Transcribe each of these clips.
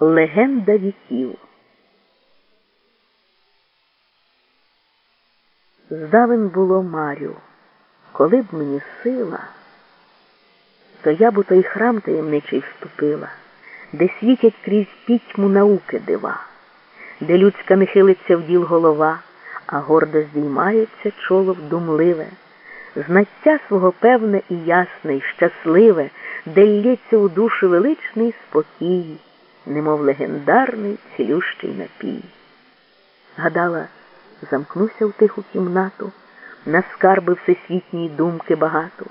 Легенда віків. Здавен було Марю, коли б мені сила, то я б у той храм таємничий вступила, де світять крізь пітьму науки дива, де людська не хилиться в діл голова, а гордо здіймається чоло вдумливе, знаття свого певне і ясне, і щасливе, де лється у душу величний спокій немов легендарний цілющий напій. Гадала, замкнуся в тиху кімнату, на скарби всесвітньої думки багато,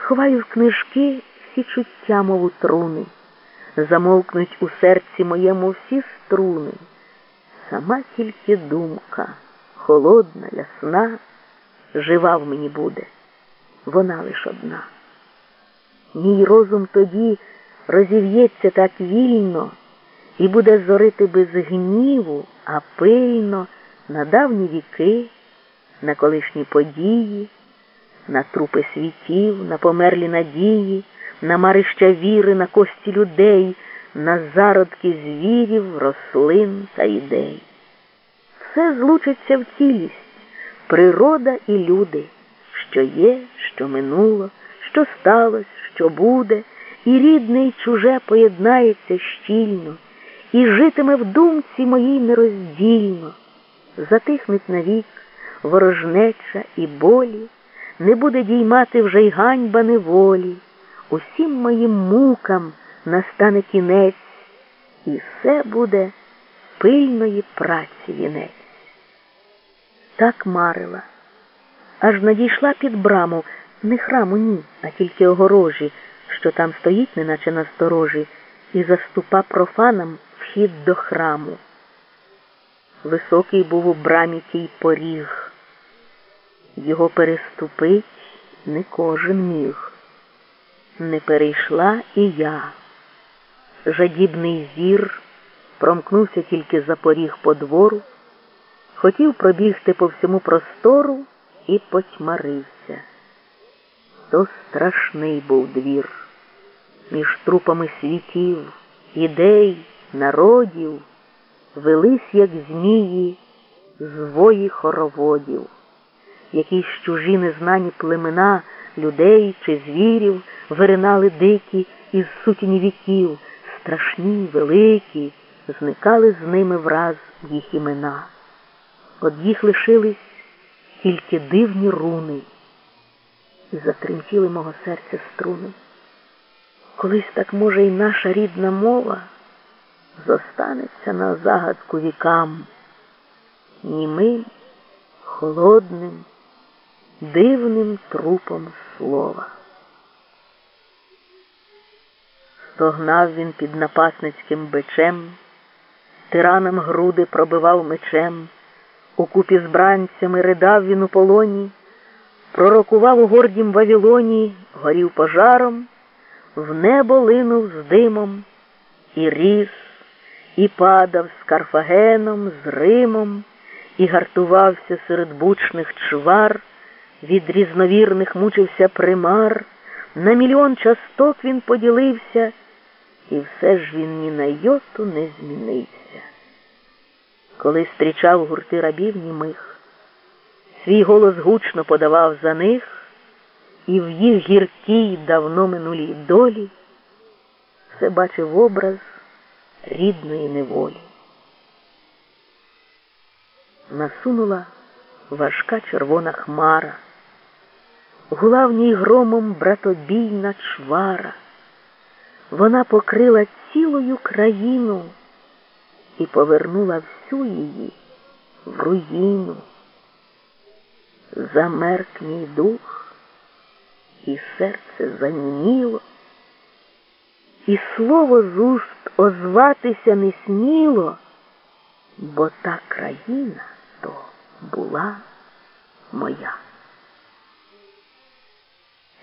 сховаю в книжки всі чуття, мов у труни, замовкнуть у серці моєму всі струни. Сама тільки думка, холодна, ясна, жива в мені буде, вона лиш одна. Мій розум тоді розів'ється так вільно і буде зорити без гніву, а пильно на давні віки, на колишні події, на трупи світів, на померлі надії, на марища віри, на кості людей, на зародки звірів, рослин та ідей. Все злучиться в цілість, природа і люди, що є, що минуло, що сталося, що буде і рідне, і чуже поєднається щільно, і житиме в думці моїй нероздільно, затихнуть навік ворожнеча і болі, не буде діймати вже й ганьба неволі, усім моїм мукам настане кінець, і все буде пильної праці вінець. Так марила, аж надійшла під браму, не храму, ні, а тільки огорожі що там стоїть, неначе на сторожі, і заступа профанам вхід до храму. Високий був у брамі тій поріг, його переступить не кожен міг. Не перейшла і я. Жадібний зір промкнувся тільки за поріг по двору, хотів пробігти по всьому простору і потьмарився. То страшний був двір між трупами світів, ідей, народів, велись, як змії, звої хороводів, якісь чужі незнані племена людей чи звірів виринали дикі із сутіні віків, страшні, великі, зникали з ними враз їх імена. От їх лишились тільки дивні руни, і затремтіли мого серця струни. Колись так, може, і наша рідна мова зостанеться на загадку вікам, німим, холодним, дивним трупом слова. Стогнав він під напасницьким бичем, тиранам груди пробивав мечем, у купі з бранцями ридав він у полоні, пророкував у гордім Вавилоні, горів пожаром в небо линув з димом, і ріс, і падав з Карфагеном, з Римом, і гартувався серед бучних чвар, від різновірних мучився примар, на мільйон часток він поділився, і все ж він ні на йоту не змінився. Коли зустрічав гурти рабів німих, свій голос гучно подавав за них і в їх гіркій давно минулій долі все бачив образ рідної неволі. Насунула важка червона хмара, гула в ній громом братобійна чвара. Вона покрила цілою країну і повернула всю її в руїну. Замерк мій дух і серце заніміло, і слово з уст озватися не сміло, бо та країна то була моя.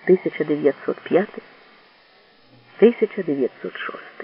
1905 1906